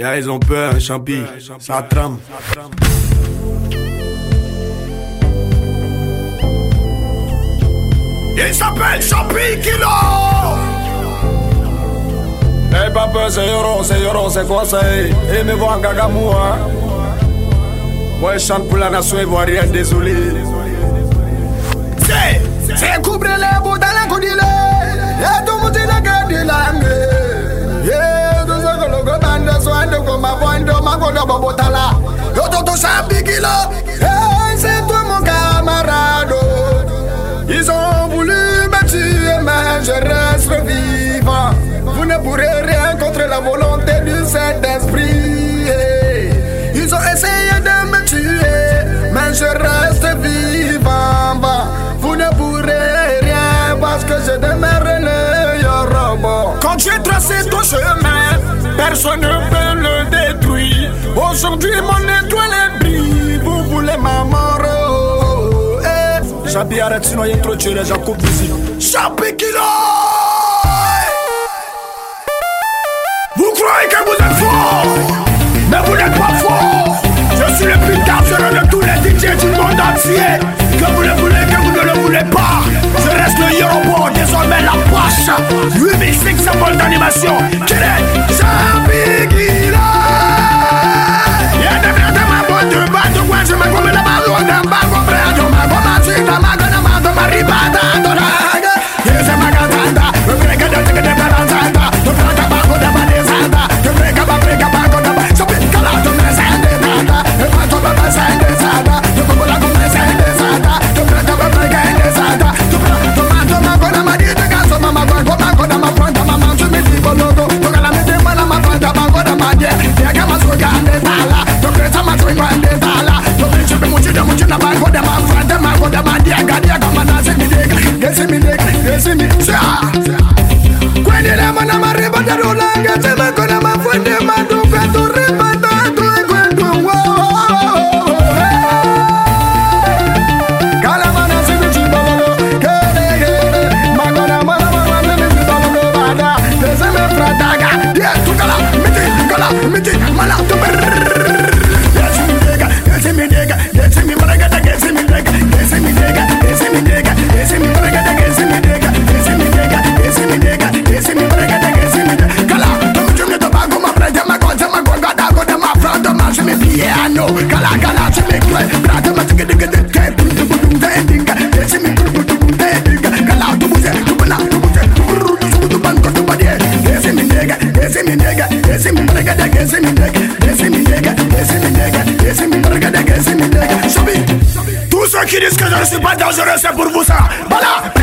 Yeah, ils ont peur, champi, ça trame. Il s'appelle Champi Kilo. Hey papa, c'est Yoro, c'est Yoro, c'est quoi ça Et me voir Gagamou, hein? Moi, je chante pour la nation ivoirienne, désolé. C'est, c'est couper les bouts C'est toi mon camarade. Ils ont voulu me tuer, mais je reste vivant. Vous ne pourrez rien contre la volonté du Saint-Esprit. Ils ont essayé de me tuer, mais je reste vivant. Vous ne pourrez rien parce que je demeure le robot. Quand tu tracé ton chemin, personne ne peut le détruire. Aujourd'hui, mon étoile Chapi, arrête, sinon il y a trop tué les gens coupe d'ici. Chapi Kilo Vous croyez que vous êtes fort Mais vous n'êtes pas fort Je suis le plus dangereux de tous les DJ du monde entier Que vous le voulez, que vous ne le voulez pas Je reste le Yoruba, désormais la poche 8500 volts d'animation Quel est Chapi Kilo Y'a des verres de ma boîte de bas de quoi je me commets la balle d'un regede gezi mi nege Gezi mi ne suis pas dangereux c'est pour vous ça. Voilà.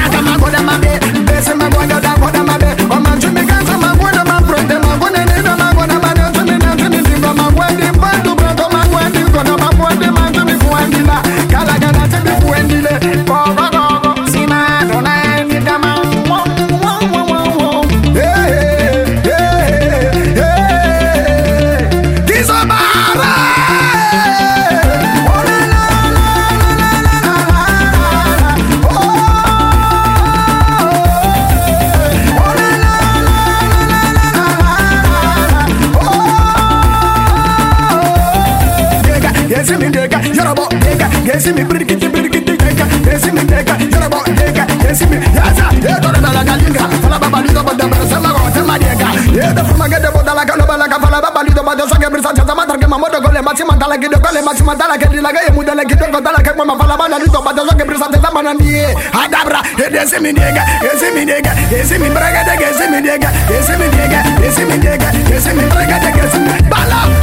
Desi mi dega, Yoruba dega. Desi mi birikiti birikiti dega. Desi mi dega, Yoruba dega. Desi mi yaza. Yeto na la galinga. Fala baba lido bada bada sama go sama dega. Yeto fuma gede bada la galo bala ka fala baba lido bada sage brisa chata mata ke mamodo gole machi mata la gede gole machi mata la gede la gede mudele gede gole la ke mama fala bala lido bada sage brisa chata mana nie. Adabra. Desi mi dega, desi mi dega, desi mi braga dega, desi mi dega, desi mi dega, desi mi dega, desi mi braga dega. Bala.